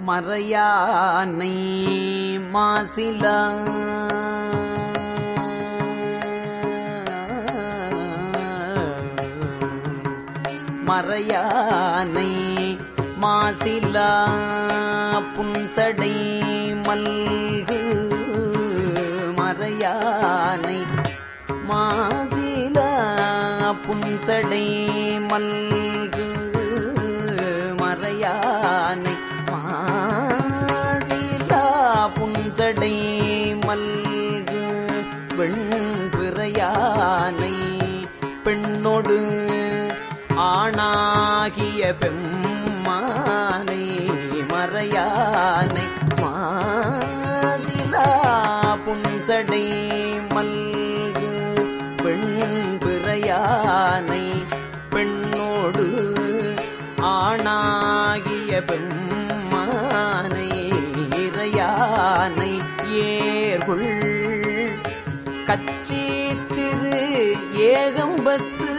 மறையானை மாசில. மறையானை மாசிலா. புன்சடை மல்கு மறையானை மாசிலா. புன்சடை மல்கு மறையானை சீதா புன்சடை மல்கு வெண்பிறையானை பெண்ணொடு ஆணாகிய பெம்மானை மறையானை மாசிலா புன்சடை மல்கு பெண்பிறையானை பெண்ணோடு ஆணாகிய பெண் ஏர்குள். கச்சி திரு ஏகம்பத்து.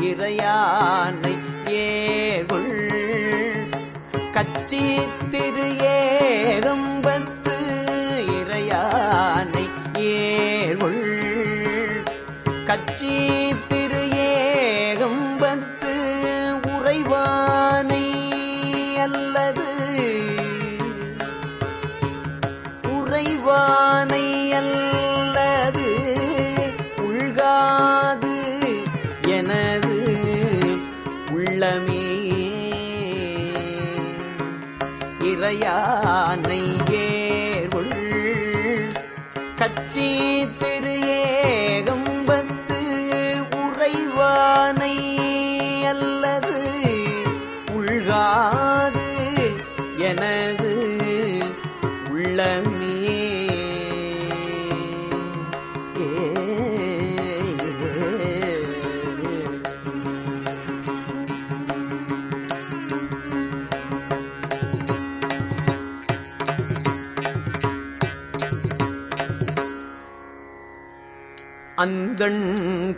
இறையானை ஏகுள் கச்சி திரு ஏகம்பத்து அல்லது உறைவானை அல்லது உள்காது எனது உள்ளமே. இறையானை ஏர்கொள் கச்சி திரு ஏகம்பத்து உறைவானை அல்லது உள்கா உள்ளமே அந்தண்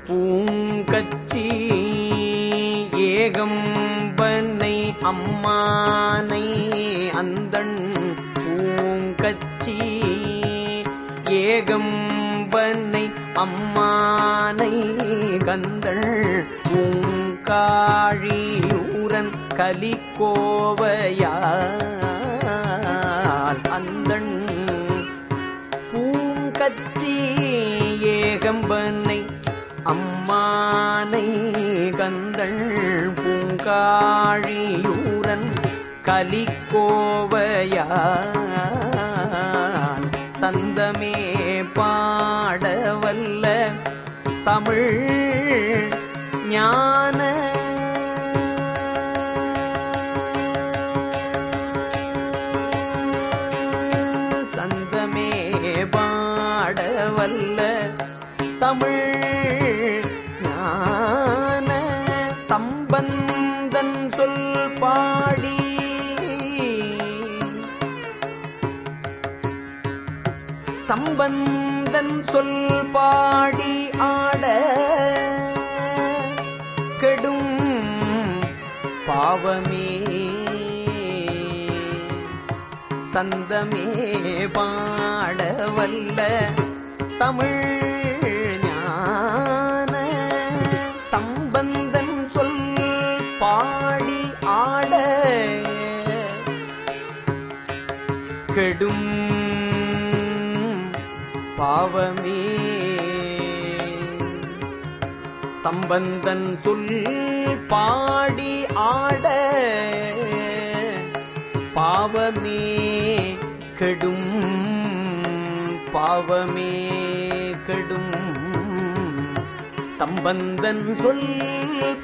பூங்கச்சி ஏகம்பனை அம்மானை அந்தண் பூங்கச்சி ஏகம்பனை அம்மானை கந்தள். உங்காழியூரன் கலிக்கோவையால் அந்தன் பூங்கச்சி. ஏகம்பனை அம்மானை கந்தள். பூங்காழியூரன் கலிக்கோவையான் சந்தமே பாடவல்ல தமிழ் ஞான. சந்தமே பாடவல்ல தமிழ் சம்பந்தன் சொல் பாடி ஆட கெடும் பாவமே. சந்தமே பாட வல்ல தமிழ் ஞான சம்ப பாவமே. சம்பந்தன் சொல் பாடி ஆட பாவமே கெடும் பாவமே கெடும். சம்பந்தன் சொல்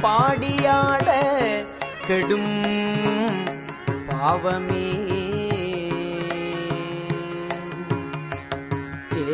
பாடியாட கெடும் பாவமே.